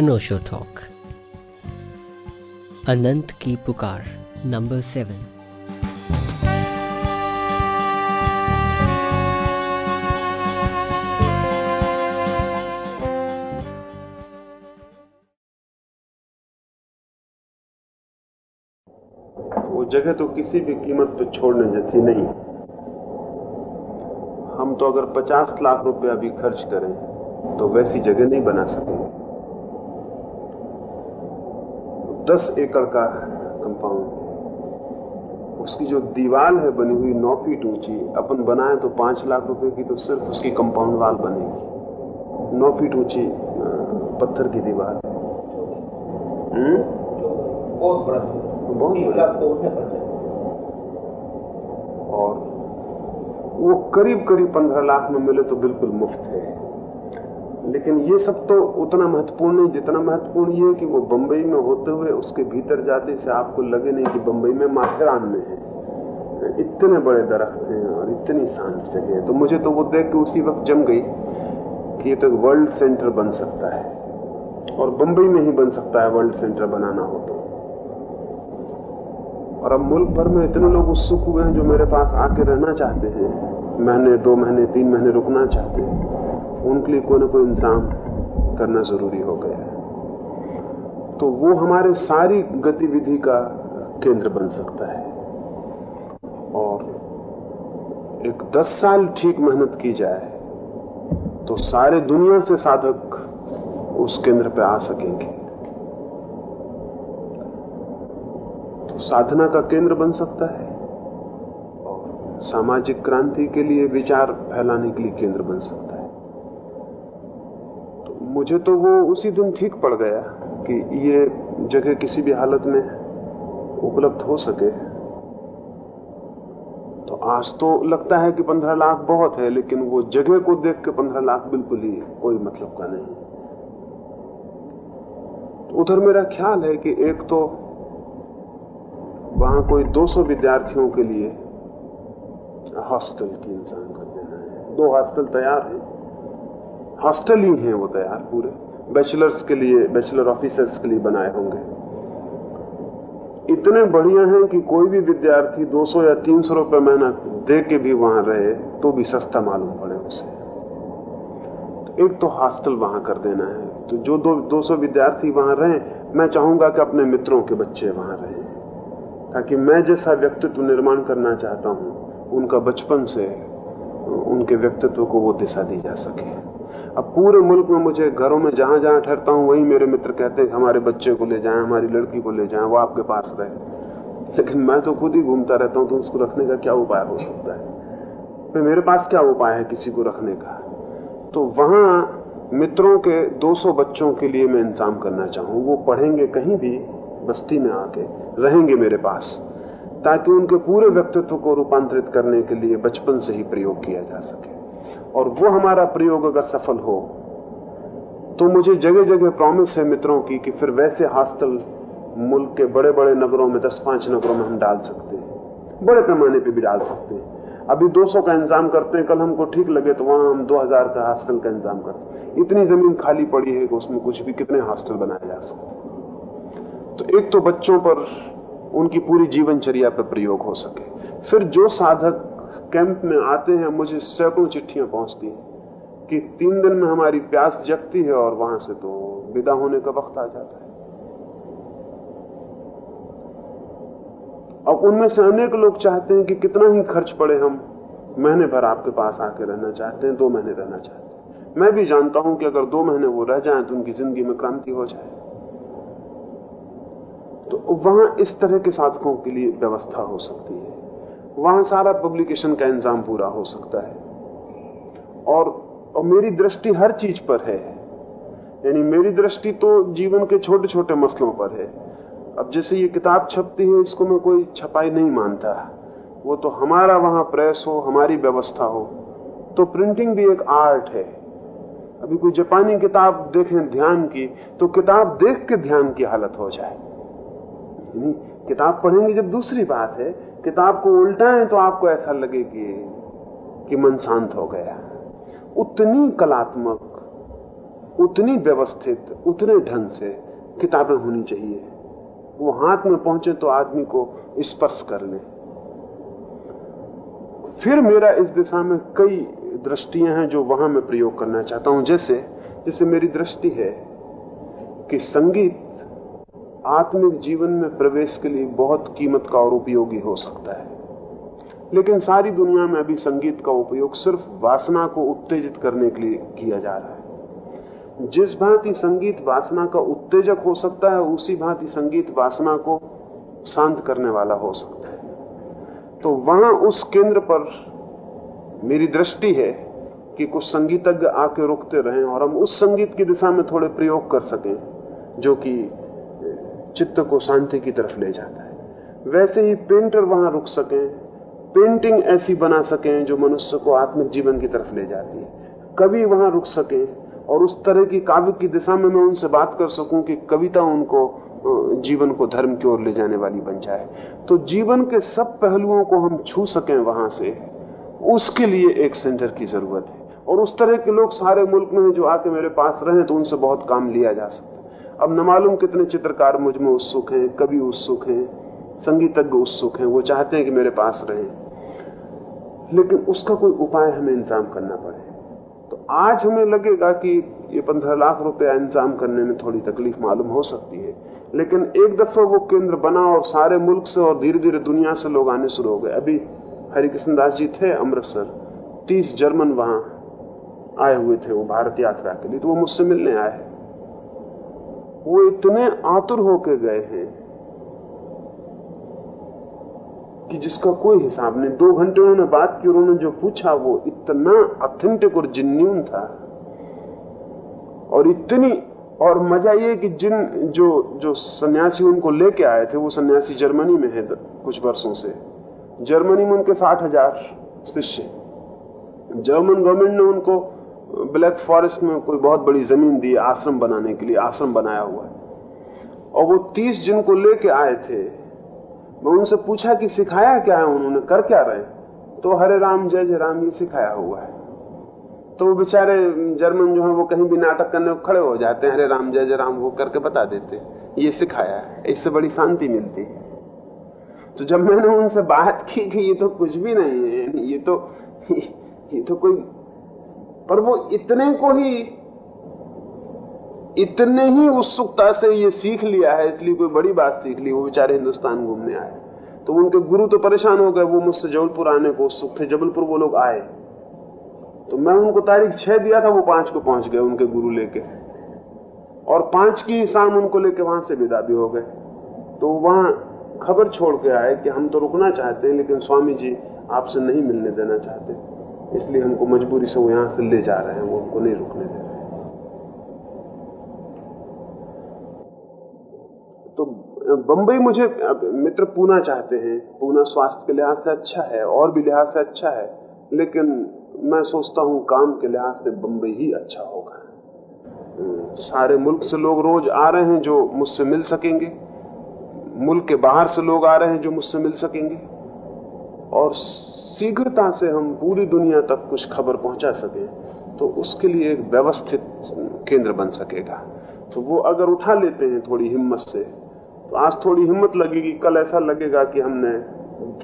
अनोशो talk. अनंत की पुकार, number seven. वो जगह तो किसी भी कीमत पर छोड़ने जैसी नहीं। हम तो अगर 50 लाख रुपया भी खर्च करें तो वैसी जगह नहीं बना सकेंगे। दस एकड़ का कंपाउंड उसकी जो दीवार है बनी हुई नौ फीट ऊँची अपन बनाए तो पाँच लाख रुपए की तो सिर्फ़ उसकी कंपाउंड वाल बनेगी। नौ फीट ऊँची पत्थर की दीवार हम्म? बहुत बड़ा बहुत बड़ा। बड़ा और वो करीब करीब पंद्रह लाख में मिले तो बिल्कुल मुफ़्त है। लेकिन ये सब तो उतना महत्वपूर्ण नहीं, जितना महत्वपूर्ण ये है कि वो बंबई में होते हुए उसके भीतर जाते से आपको लगे नहीं कि बंबई में माथेरान में है। इतने बड़े दरख्त हैं और इतनी शांत जगह है। तो मुझे तो वो देख के उसी वक्त जम गई कि ये तो वर्ल्ड सेंटर बन सकता है। और बंबई में ही बन सकता है वर्ल्ड सेंटर बनाना हो तो। और अब मुल्क भर में इतने लोग उत्सुक हुए हैं जो मेरे पास आके रहना चाहते हैं। महीने, दो महीने, तीन महीने रुकना चाहते हैं। उनके लिए कोई ना कोई इंतज़ाम करना ज़रूरी हो गया है। तो वो हमारे सारी गतिविधि का केंद्र बन सकता है। और एक दस साल ठीक मेहनत की जाए तो सारे दुनिया से साधक उस केंद्र पे आ सकेंगे। तो साधना का केंद्र बन सकता है, और सामाजिक क्रांति के लिए विचार फैलाने के लिए केंद्र बन सकता है। मुझे तो वो उसी दिन ठीक पड़ गया कि ये जगह किसी भी हालत में उपलब्ध हो सके। तो आज तो लगता है कि पंद्रह लाख बहुत है, लेकिन वो जगह को देख के पंद्रह लाख बिल्कुल ही कोई मतलब का नहीं। तो उधर मेरा ख्याल है कि एक तो वहाँ कोई 200 विद्यार्थियों के लिए हॉस्टल की इंतज़ाम कर देना है। दो हॉस्टल तैयार हैं। हॉस्टल ही हैं वो तैयार पूरे। बैचलर्स के लिए, बैचलर ऑफिसर्स के लिए बनाए होंगे। इतने बढ़िया हैं कि कोई भी विद्यार्थी 200 या 300 रुपए महीना दे के भी वहाँ रहे तो भी सस्ता मालूम पड़े उसे। एक तो हॉस्टल वहाँ कर देना है। तो जो दो 200 विद्यार्थी वहाँ रहे, मैं चाहूँगा कि अपने मित्रों के बच्चे वहाँ रहे। ताकि मैं जैसा व्यक्तित्व निर्माण करना चाहता हूँ, उनका बचपन से उनके व्यक्तित्व को वो दिशा दी जा सके। अब पूरे मुल्क में मुझे घरों में जहाँ जहाँ ठहरता हूँ, वहीं मेरे मित्र कहते हैं हमारे बच्चे को ले जाएँ, हमारी लड़की को ले जाएँ, वो आपके पास रहे। लेकिन मैं तो खुद ही घूमता रहता हूँ तो उसको रखने का क्या उपाय हो सकता है? फिर मेरे पास क्या उपाय है किसी को रखने का? तो वहाँ मित्रों के 200 बच्चों के लिए मैं इंतज़ाम करना चाहूँ। वो पढ़ेंगे कहीं भी, बस्ती में आके रहेंगे मेरे पास, ताकि उनके पूरे व्यक्तित्व को रूपांतरित करने के लिए बचपन से ही प्रयोग किया जा सके। और वो हमारा प्रयोग अगर सफल हो तो मुझे जगह जगह प्रॉमिस है मित्रों की कि फिर वैसे हॉस्टल मुल्क के बड़े बड़े नगरों में दस पाँच नगरों में हम डाल सकते हैं। बड़े पैमाने पर भी डाल सकते हैं। अभी 200 का इंतज़ाम करते हैं, कल हमको ठीक लगे तो वहाँ हम 2000 का हॉस्टल का इंतज़ाम करते हैं। इतनी ज़मीन खाली पड़ी है कि उसमें कुछ भी, कितने हॉस्टल बनाए जा सकते तो एक तो बच्चों पर, उनकी पूरी जीवनचर्या पर प्रयोग हो सके। फिर जो साधक कैंप में आते हैं, मुझे सैकड़ों चिट्ठियाँ पहुँचती हैं कि तीन दिन में हमारी प्यास जगती है और वहाँ से तो विदा होने का वक्त आ जाता है। अब उनमें से अनेक लोग चाहते हैं कि कितना ही खर्च पड़े हम, महीने भर आपके पास आके रहना चाहते हैं, दो महीने रहना चाहते हैं। मैं भी जानता हूँ कि अगर दो महीने वो रह जाए तो उनकी ज़िंदगी में क्रांति हो जाए। तो वहाँ इस तरह के साधकों के लिए व्यवस्था हो सकती है। वहाँ सारा पब्लिकेशन का इंतज़ाम पूरा हो सकता है। और, और मेरी दृष्टि हर चीज़ पर है। यानी मेरी दृष्टि तो जीवन के छोटे छोटे मसलों पर है। अब जैसे ये किताब छपती है इसको मैं कोई छपाई नहीं मानता। वो तो हमारा वहाँ प्रेस हो हमारी व्यवस्था हो। तो प्रिंटिंग भी एक आर्ट है। अभी कोई जापानी किताब देखें ध्यान की तो किताब देख के ध्यान की हालत हो जाए। किताब पढ़ेंगे जब दूसरी बात है किताब को उल्टाएँ तो आपको ऐसा लगे कि कि मन शांत हो गया। उतनी कलात्मक, उतनी व्यवस्थित, उतने ढंग से किताबें होनी चाहिए। वो हाथ में पहुँचे तो आदमी को स्पर्श कर ले। फिर मेरा इस दिशा में कई दृष्टियाँ हैं जो वहाँ मैं प्रयोग करना चाहता हूँ। जैसे जैसे मेरी दृष्टि है कि संगीत आत्मिक जीवन में प्रवेश के लिए बहुत कीमत का और उपयोगी हो सकता है। लेकिन सारी दुनिया में अभी संगीत का उपयोग सिर्फ़ वासना को उत्तेजित करने के लिए किया जा रहा है। जिस भांति संगीत वासना का उत्तेजक हो सकता है, उसी भांति संगीत वासना को शांत करने वाला हो सकता है। तो वहाँ उस केंद्र पर मेरी दृष्टि है कि कुछ संगीतज्ञ आके रुकते रहें और हम उस संगीत की दिशा में थोड़े प्रयोग कर सकें, जो कि चित्त को शांति की तरफ़ ले जाता है। वैसे ही पेंटर वहाँ रुक सकें, पेंटिंग ऐसी बना सकें जो मनुष्य को आत्मिक जीवन की तरफ़ ले जाती है। कवि वहाँ रुक सकें और उस तरह की काव्य की दिशा में मैं उनसे बात कर सकूँ कि कविता उनको जीवन को धर्म की ओर ले जाने वाली बन जाए। तो जीवन के सब पहलुओं को हम छू सकें वहाँ से, उसके लिए एक सेंटर की ज़रूरत है। और उस तरह के लोग सारे मुल्क में जो आके मेरे पास रहे तो उनसे बहुत काम लिया जा सकता अब न मालूम कितने चित्रकार मुझमें उत्सुक हैं, कवि उत्सुक हैं, संगीतज्ञ उत्सुक हैं, वो चाहते हैं कि मेरे पास रहे। लेकिन उसका कोई उपाय हमें इंतज़ाम करना पड़े। तो आज हमें लगेगा कि ये पंद्रह लाख रुपया इंतज़ाम करने में थोड़ी तकलीफ़ मालूम हो सकती है। लेकिन एक दफ़ा वो केंद्र बना और सारे मुल्क से और धीरे धीरे दुनिया से लोग आने शुरू हो गए। अभी हरिकृष्ण दास जी थे अमृतसर, तीस जर्मन वहाँ आए हुए थे वो भारत यात्रा के लिए तो वो मुझसे मिलने आए वो इतने आतुर होके गए हैं कि जिसका कोई हिसाब नहीं। दो घंटे उन्होंने बात की, उन्होंने जो पूछा, वो इतना अथेंटिक और जिन्यून था। और इतनी, और मज़ा ये कि जिन, जो जो सन्यासी उनको लेके आए थे, वो सन्यासी जर्मनी में है कुछ वर्षों से। जर्मनी में उनके साठ हज़ार शिष्य। जर्मन गवर्नमेंट ने उनको ब्लैक फॉरेस्ट में कोई बहुत बड़ी ज़मीन दी आश्रम बनाने के लिए आश्रम बनाया हुआ है। और वो तीस जिनको लेके आए थे मैं उनसे पूछा कि सिखाया क्या है? उन्होंने कर क्या रहे तो हरे राम जय जय राम ये सिखाया हुआ है। तो वो बेचारे जर्मन जो है वो कहीं भी नाटक करने खड़े हो जाते हैं। हरे राम जय जय राम वो करके बता देते ये सिखाया है इससे बड़ी शांति मिलती है। तो जब मैंने उनसे बात की कि ये तो कुछ भी नहीं है ये तो ये, ये तो कोई पर वो इतने को ही, इतने ही उत्सुकता से ये सीख लिया है, इसलिए कोई बड़ी बात सीख ली, वो बेचारे हिंदुस्तान घूमने आए। तो उनके गुरु तो परेशान हो गए, वो मुझसे जबलपुर आने को उत्सुक थे, जबलपुर वो लोग आए। तो मैं उनको तारीख छह दिया था, वो पाँच को पहुँच गए उनके गुरु लेके। और पाँच की शाम उनको लेके वहाँ से विदा भी हो गए। तो वहाँ खबर छोड़ के आए कि हम तो रुकना चाहते हैं, लेकिन स्वामी जी आपसे नहीं मिलने देना चाहते। इसलिए हमको मजबूरी से वो यहाँ से ले जा रहे हैं, वो हमको नहीं रुकने दे रहे तो बंबई मुझे मित्र पूना चाहते हैं। पूना स्वास्थ्य के लिहाज से अच्छा है, और भी लिहाज से अच्छा है, लेकिन मैं सोचता हूँ काम के लिहाज से बंबई ही अच्छा होगा। सारे मुल्क से लोग रोज आ रहे हैं जो मुझसे मिल सकेंगे। मुल्क के बाहर से लोग आ रहे हैं जो मुझसे मिल सकेंगे। और शीघ्रता से हम पूरी दुनिया तक कुछ खबर पहुँचा सके तो उसके लिए एक व्यवस्थित केंद्र बन सकेगा। तो वो अगर उठा लेते हैं थोड़ी हिम्मत से तो आज थोड़ी हिम्मत लगेगी, कल ऐसा लगेगा कि हमने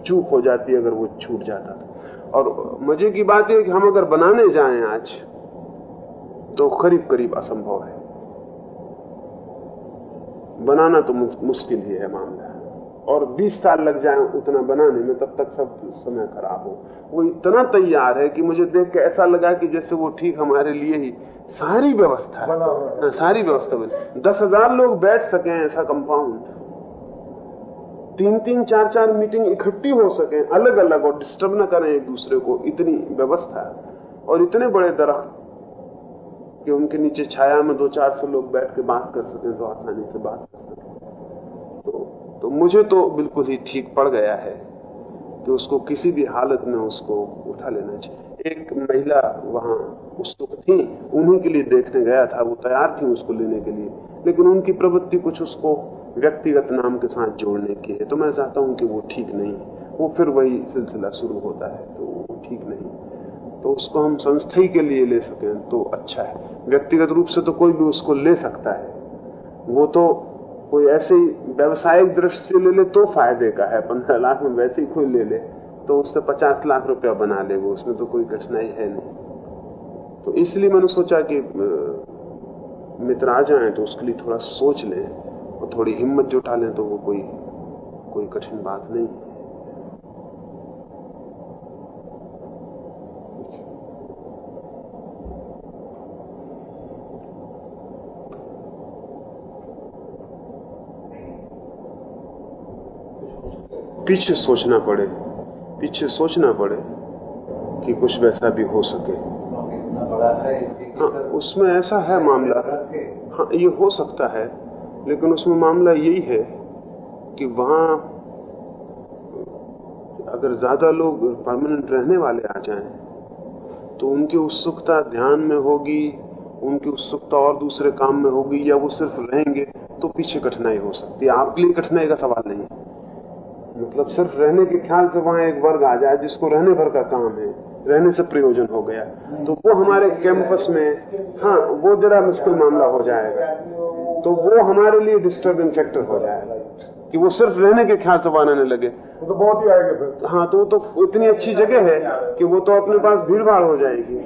चूक हो जाती अगर वो छूट जाता तो। और मज़े की बात है कि हम अगर बनाने जाएँ आज तो करीब करीब असंभव है। बनाना तो मुश्किल ही है मामला। और 20 साल लग जाए उतना बनाने में तब तक सब समय खराब हो। वो इतना तैयार है कि मुझे देख के ऐसा लगा कि जैसे वो ठीक हमारे लिए ही सारी व्यवस्था है। सारी व्यवस्था बनी। दस हज़ार लोग बैठ सके ऐसा कंपाउंड तीन तीन चार चार मीटिंग इकट्ठी हो सके अलग अलग और डिस्टर्ब न करें एक दूसरे को। इतनी व्यवस्था और इतने बड़े दरख्त कि उनके नीचे छाया में दो चार सौ लोग बैठ के बात कर सकें तो आसानी से बात कर सकें। तो मुझे तो बिल्कुल ही ठीक पड़ गया है कि उसको किसी भी हालत में उसको उठा लेना चाहिए। एक महिला वहाँ उत्सुक थी, उन्हीं के लिए देखने गया था, वो तैयार थी उसको लेने के लिए, लेकिन उनकी प्रवृत्ति कुछ उसको व्यक्तिगत नाम के साथ जोड़ने की है। तो मैं चाहता हूँ कि वो ठीक नहीं, वो फिर वही सिलसिला शुरू होता है तो वो ठीक नहीं। तो उसको हम संस्थाई के लिए ले सकें तो अच्छा है। व्यक्तिगत रूप से तो कोई भी उसको ले सकता है। वो तो कोई ऐसे ही व्यवसायिक दृष्टि से ले ले तो फ़ायदे का है। पंद्रह लाख में वैसे ही कोई ले ले तो उससे पचास लाख रुपया बना ले वो, उसमें तो कोई कठिनाई है नहीं। तो इसलिए मैंने सोचा कि मित्र आ जाए तो उसके लिए थोड़ा सोच लें और थोड़ी हिम्मत जुटा लें तो वो कोई कोई कठिन बात नहीं पीछे सोचना पड़े, पीछे सोचना पड़े कि कुछ वैसा भी हो सके। हाँ उसमें ऐसा है मामला। हाँ ये हो सकता है, लेकिन उसमें मामला यही है कि वहाँ अगर ज़्यादा लोग परमानेंट रहने वाले आ जाएँ तो उनकी उत्सुकता ध्यान में होगी, उनकी उत्सुकता और दूसरे काम में होगी, या वो सिर्फ़ रहेंगे तो पीछे कठिनाई हो सकती है। आपके लिए कठिनाई का सवाल नहीं मतलब सिर्फ़ रहने के ख्याल से वहाँ एक वर्ग आ जाए जिसको रहने भर का काम है रहने से प्रयोजन हो गया। तो वो हमारे कैंपस में हाँ वो जरा मुश्किल मामला हो जाएगा। तो वो हमारे लिए डिस्टर्बिंग फैक्टर हो जाएगा कि वो सिर्फ़ रहने के ख्याल से बनाने लगे। तो बहुत ही आएगा फिर। हाँ तो वो तो इतनी अच्छी जगह है कि वो तो अपने पास भीड़ भाड़ हो जाएगी।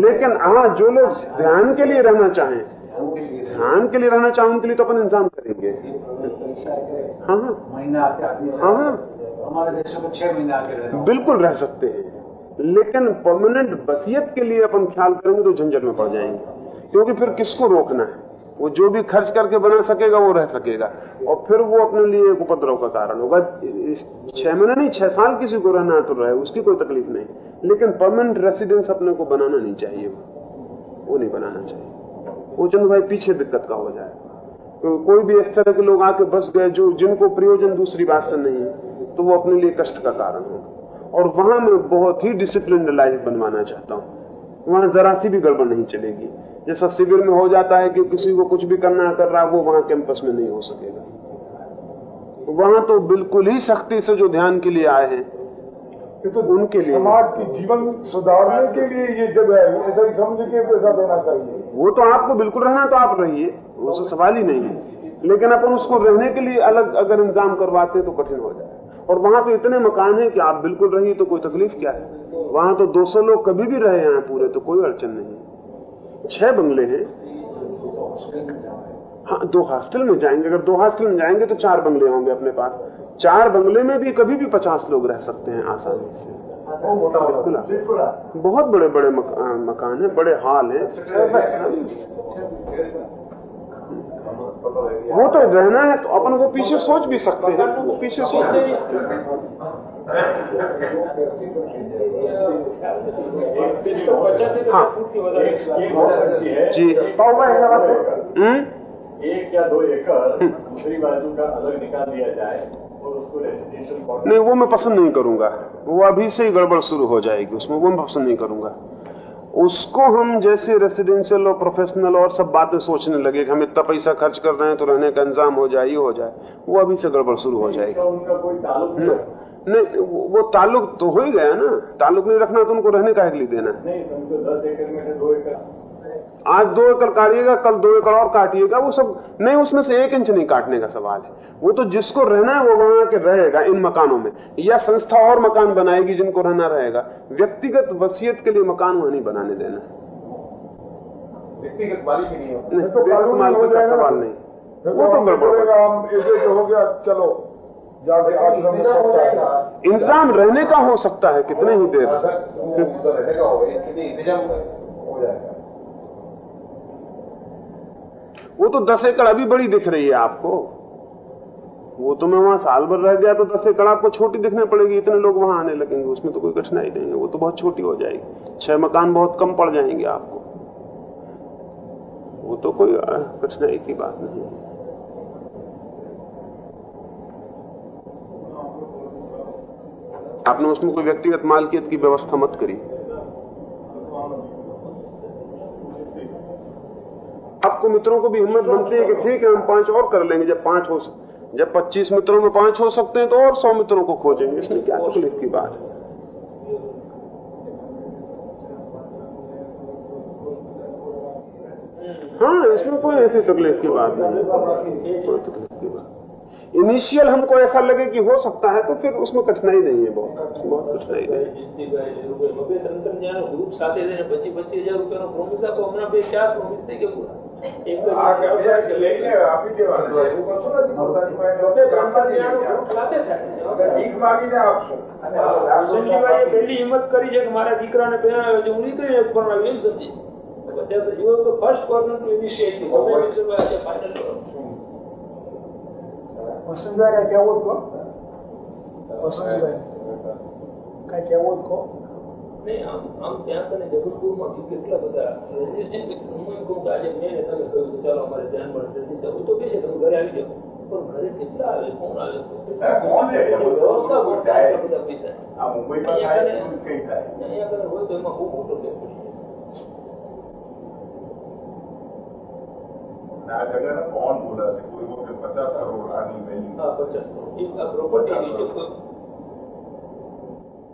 लेकिन हाँ जो लोग ध्यान के लिए रहना चाहें ध्यान के लिए रहना चाहें उनके लिए तो अपन इंतज़ाम करेंगे। हाँ हाँ। महीना आके हाँ। हाँ हमारे देश में छह महीने आके बिल्कुल रह सकते हैं। लेकिन परमानेंट बसियत के लिए अपन ख्याल करेंगे तो झंझट में पड़ जाएँगे। क्योंकि फिर किसको रोकना है? वो जो भी खर्च करके बना सकेगा वो रह सकेगा। और फिर वो अपने लिए एक उपद्रव का कारण होगा। छह महीने नहीं छह साल किसी को रहना तो रहे उसकी कोई तकलीफ़ नहीं। लेकिन परमानेंट रेसिडेंस अपने को बनाना नहीं चाहिए। वो नहीं बनाना चाहिए। वो चंद भाई पीछे दिक्कत का हो जाए। तो कोई भी इस तरह के लोग आके बस गए जो, जिनको प्रयोजन दूसरी बात से नहीं है तो वो अपने लिए कष्ट का कारण होगा। और वहाँ मैं बहुत ही डिसिप्लिन लाइफ बनवाना चाहता हूँ। वहाँ जरा सी भी गड़बड़ नहीं चलेगी। जैसा शिविर में हो जाता है कि किसी को कुछ भी करना कर रहा वो वहाँ कैंपस में नहीं हो सकेगा। वहाँ तो बिल्कुल ही सख्ती से जो ध्यान के लिए आए हैं ये तो उनके लिए समाज की जीवन सुधारने के लिए ये जगह है ऐसा ही समझ के पैसा देना चाहिए। वो तो आपको बिल्कुल रहना तो आप रहिए। उससे सवाल ही नहीं है। लेकिन अपन उसको रहने के लिए अलग अगर इंतज़ाम करवाते तो कठिन हो जाए। और वहाँ तो इतने मकान हैं कि आप बिल्कुल रहिए तो कोई तकलीफ़ क्या है? वहाँ तो 200 लोग कभी भी रहे हैं पूरे तो कोई अड़चन नहीं छह बंगले हैं। हाँ दो हॉस्टल में जाएँगे। अगर दो हॉस्टल में जाएँगे तो चार बंगले होंगे अपने पास। चार बंगले में भी कभी भी पचास लोग रह सकते हैं आसानी से। बिल्कुल बहुत बड़े बड़े मका, मकान है बड़े हाल है। वो तो रहना है तो अपन वो पीछे सोच भी सकते हैं वो पीछे सोच भी सकते हैं। जी। हम्म। एक या दो एकड़ दूसरी बाजू का अलग निकाल दिया जाए। नहीं वो मैं पसंद नहीं करूँगा। वो अभी से ही गड़बड़ शुरू हो जाएगी उसमें वो मैं पसंद नहीं करूँगा। उसको हम जैसे रेसिडेंशियल और प्रोफेशनल और सब बातें सोचने लगे कि हम इतना पैसा खर्च कर रहे हैं तो रहने का इंतज़ाम हो जाए ये हो जाए वो अभी से गड़बड़ शुरू हो जाएगी। ताल्लुक नहीं वो ताल्लुक तो हो ही गया ना। ताल्लुक नहीं रखना तो उनको रहने का लिए देना नहीं आज दो एकड़ काटिएगा कल दो एकड़ और काटिएगा वो सब नहीं उसमें से एक इंच नहीं काटने का सवाल है। वो तो जिसको रहना है वो वहाँ के रहेगा इन मकानों में। या संस्था और मकान बनाएगी जिनको रहना रहेगा। व्यक्तिगत वसीयत के लिए मकान वहाँ नहीं बनाने देना व्यक्तिगत ही नहीं नहीं, तो का सवाल नहीं। वो तो गड़बड़। हम एक हो गया चलो इंतज़ाम रहने का हो सकता है कितने ही देर। वो उधर रहने का होगा इतनी इंतज़ाम हो जाएगा वो तो दस एकड़ अभी बड़ी दिख रही है आपको। वो तो मैं वहाँ साल भर रह गया तो दस एकड़ आपको छोटी दिखने पड़ेगी, इतने लोग वहाँ आने लगेंगे, उसमें तो कोई कठिनाई नहीं है, वो तो बहुत छोटी हो जाएगी। छह मकान बहुत कम पड़ जाएँगे आपको। वो तो कोई कठिनाई की बात नहीं है। आपने उसमें कोई व्यक्तिगत मालकियत की व्यवस्था मत करी मित्रों को भी हिम्मत बनती है कि ठीक है हम पाँच और कर लेंगे। जब पाँच हो सकते जब पच्चीस मित्रों में पाँच हो सकते हैं तो और सौ मित्रों को खोजेंगे। इसमें क्या तकलीफ़ की बात है? हाँ इसमें कोई ऐसी तकलीफ़ की बात नहीं कोई तकलीफ़ की बात इनिशियल हमको ऐसा लगे कि हो सकता है तो फिर उसमें कठिनाई नहीं है बहुत। बहुत कठिनाई नहीं લઈને આપી દેવાનું એવું કશું પહેલી હિંમત કરી છે કે મારા દીકરાને પહેરાવ્યો છે હું નીકળીને પરણાવ્યું એમ સમજી ફર્સ્ટ પર્સન ટુ ઇનિશિયેટિવ કેવો કરો વસુંધરા કઈ આમ આમ ત્યાં કને જબલપુરમાં બી કેટલા બધા રજીસ્ટ્રેશન હું એમ કહું કે આજે મેં ને તમે કહ્યું કે ચાલો અમારે ધ્યાનમાં નથી જવું તો કે છે તમે ઘરે આવી જાઓ પણ ઘરે કેટલા આવે કોણ આવે કોણ લે? વ્યવસ્થા બહુ થાય એટલા બધા પૈસા આ મુંબઈમાં અહીંયા થાય કને- એવું કંઈ થાય અહીંયા કને હોય તો એમાં બહુ મોટો ફેર પડી જાય. અને આ જગ્યાને કોણ બોલાશે કોઈ વખત પચાસ કરોડ આની વેલ્યુ હા પચાસ કરોડ એક આ પ્રોપર્ટી નીચે કોઈ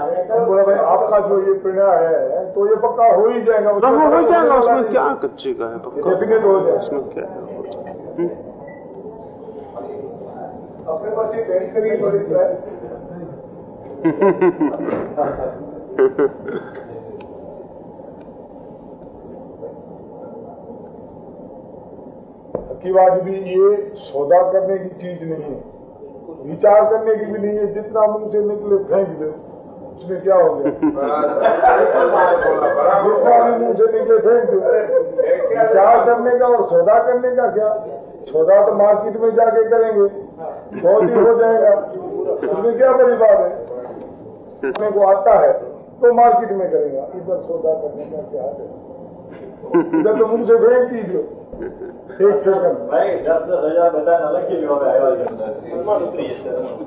बोला भाई आपका जो ये प्रणय है तो ये पक्का हो ही जाएगा। हाँ हाँ, हो जाएगा उसमें क्या कच्चे का है पक्का? डेफिनेट हो जाएगा। उसमें क्या है? हम्म। अपने पास ये बैंक है बात भी ये सौदा करने की चीज़ नहीं है। विचार करने की भी नहीं है जितना मुँह से निकले फेंक दो। उसमें क्या हो गया? जितना भी मुँह से निकले फेंक दो विचार करने का और सौदा करने का क्या? सौदा तो मार्केट में जाके करेंगे। बहुत ही हो जाएगा। उसमें क्या बड़ी बात है? अपने को आता है तो मार्केट में करेगा। इधर सौदा करने का क्या है? इधर तो मुँह से फेंक दीजिए एक सेकंड भाई दस दस हजार बताना अलग के लिए आया સન્માન ઉતરી જશે તમારું.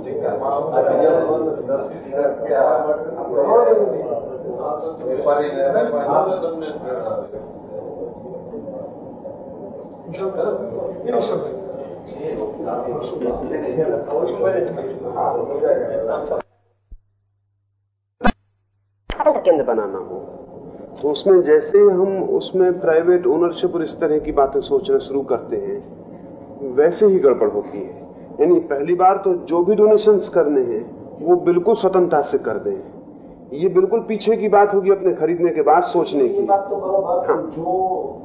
केंद्र बनाना हो तो उसमें जैसे ही हम उसमें प्राइवेट ओनरशिप और इस तरह की बातें सोचना शुरू करते हैं वैसे ही गड़बड़ होती है। यानी पहली बार तो जो भी डोनेशंस करने हैं वो बिल्कुल स्वतंत्रता से कर दें। ये बिल्कुल पीछे की बात होगी अपने खरीदने के बाद सोचने की। बात तो बात हाँ। जो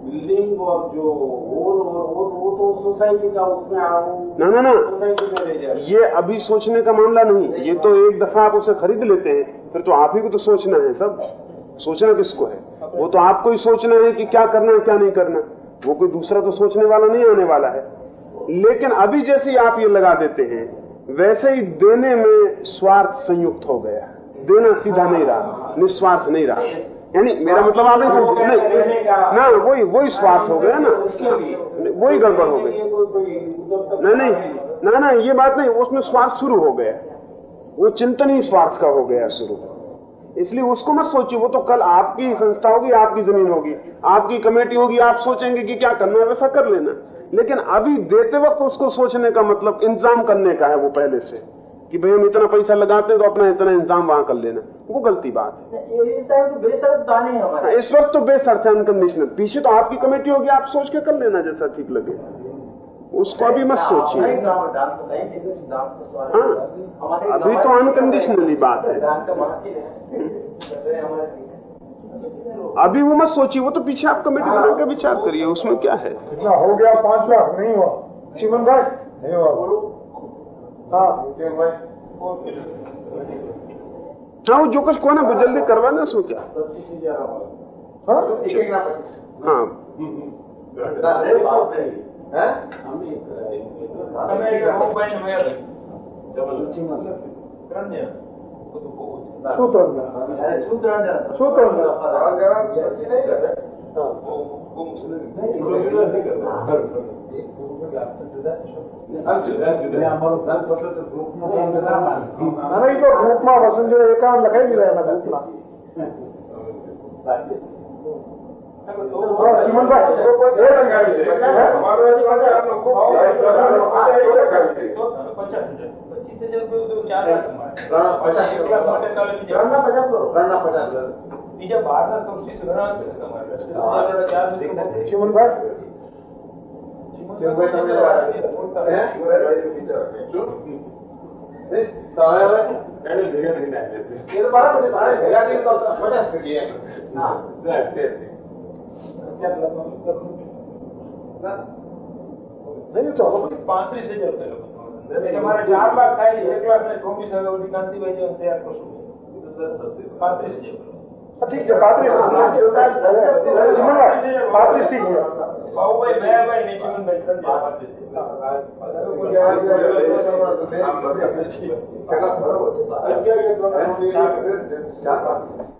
बिल्डिंग और जो होल और वो वो तो सोसाइटी का उसमें आओ। ना ना ना। सोसाइटी ये अभी सोचने का मामला नहीं। ये तो एक दफ़ा आप उसे खरीद लेते हैं फिर तो आप ही को तो सोचना है सब। सोचना किसको है? वो तो आपको ही सोचना है कि क्या करना है, क्या नहीं करना वो कोई दूसरा तो सोचने वाला नहीं आने वाला है। लेकिन अभी जैसे ही आप ये लगा देते हैं, वैसे ही देने में स्वार्थ संयुक्त हो गया देना सीधा नहीं रहा, निस्वार्थ नहीं रहा। यानी मेरा मतलब आप नहीं समझे नहीं, ना, वही वही स्वार्थ हो गया ना। वही गड़बड़ हो गई। नहीं नहीं, ना ना, ये बात नहीं, उसमें स्वार्थ शुरू हो गया। वो चिंतन ही स्वार्थ का हो गया शुरू। इसलिए उसको मत सोचिए वो तो कल आपकी संस्था होगी आपकी ज़मीन होगी। आपकी कमेटी होगी आप सोचेंगे कि क्या करना है वैसा कर लेना। लेकिन अभी देते वक्त उसको सोचने का मतलब इंतज़ाम करने का है वो पहले से। कि भाई हम इतना पैसा लगाते हैं तो अपना इतना इंतज़ाम वहाँ कर लेना। वो गलती बात है। तो हैं इस वक्त तो बेसर्त है अनकंडीशनल पीछे तो आपकी कमेटी होगी आप सोच के कर लेना जैसा ठीक लगे। उसको अभी मत सोचिए। तो तो हाँ, अभी तो अनकंडीशनली बात है। महत्व है। हमारे अभी वो मत सोचिए वो तो पीछे आप कमेटी बना के विचार करिए उसमें क्या है? कितना हो गया? पाँच लाख? नहीं हुआ। चिमन भाई? नहीं हुआ। हाँ हाँ वो जो कुछ कौन ना वो जल्दी करवाना उसमें क्या? पच्चीस हज़ार हाँ? हाँ। તમે એક મોબાઈલ મેળ ત્રણ જણ બધું બહુ જ. શું તો શું ત્રણ જણા? શું તો બહુ वो मुझे ના એ તો ગ્રુપમાં વસંત એકાઉન્ટ લખાઈ દીધા એના ગ્રુપના ચિમનભાઈ પચાસ પચીસ હજાર રૂપિયા તો ચાર બીજા બહારના સોર્સિસ ઘણા છે તમારે ચાર ચિમનભાઈ નહીં તો પાંત્રીસ હજાર રૂપિયા તમારે ચાર લાખ થાય એક લાખ ને ચોવીસ હજાર સુધી કાંતિભાઈ જેવા તૈયાર કરશું પાંત્રીસ હજાર ઠીક છે પાંત્રીસ ચિમનભાઈ પાંત્રીસ ઠીક છે બાબુભાઈ દયાભાઈ ને ચિમનભાઈ ત્રણ જણા